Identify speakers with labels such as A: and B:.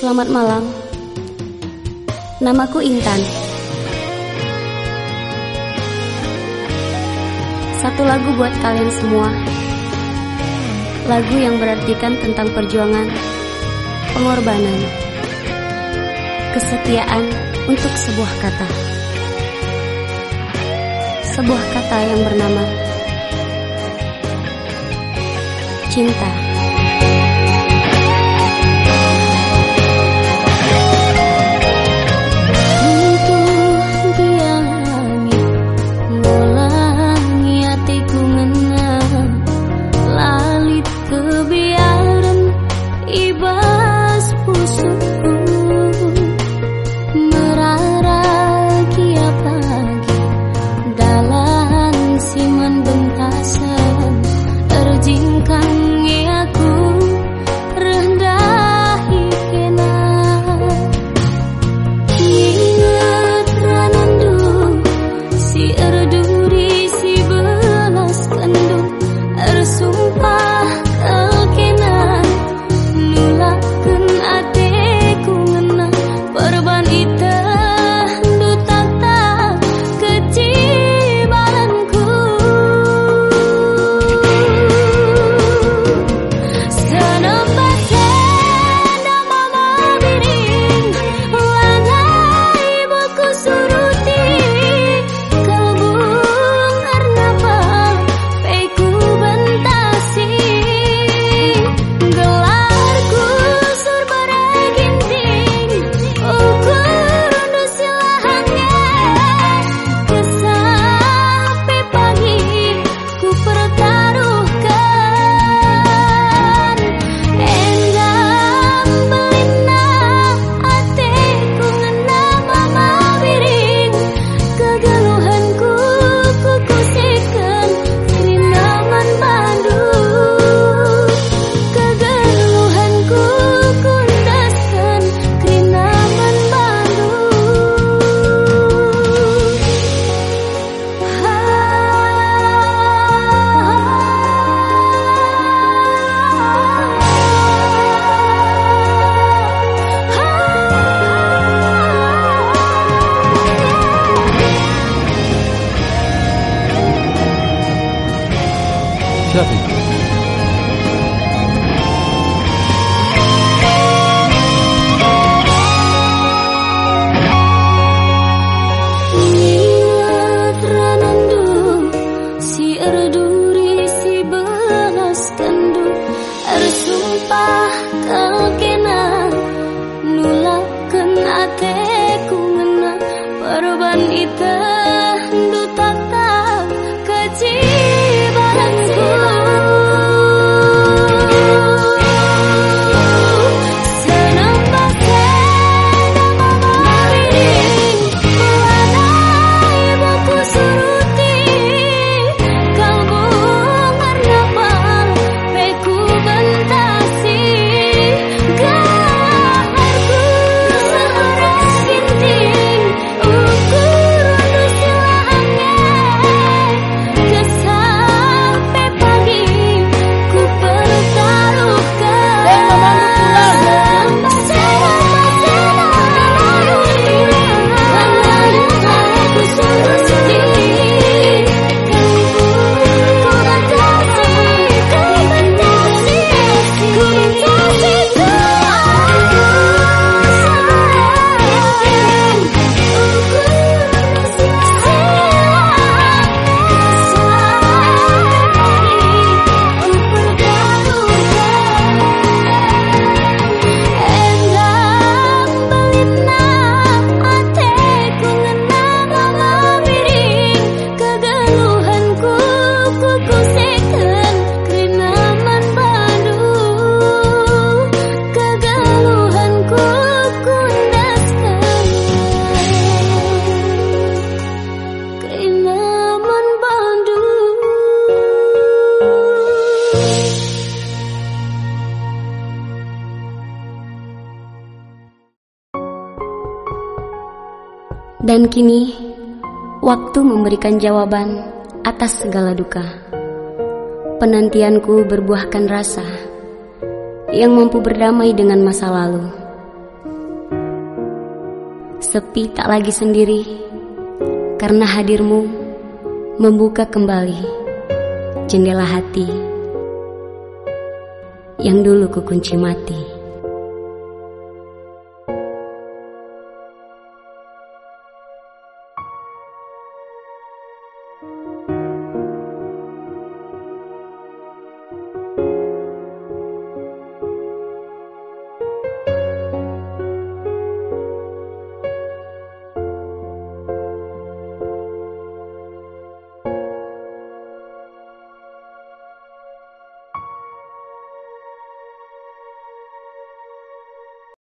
A: Selamat malam. Namaku Intan. Satu lagu buat kalian semua. Lagu yang berartikan tentang perjuangan, pengorbanan, kesetiaan untuk sebuah kata. Sebuah kata yang bernama cinta. Democrática.
B: Dan kini, waktu memberikan jawaban atas segala duka. Penantianku berbuahkan rasa yang mampu berdamai dengan masa lalu. Sepi tak lagi sendiri karena hadirmu membuka kembali jendela hati yang dulu kukunci mati.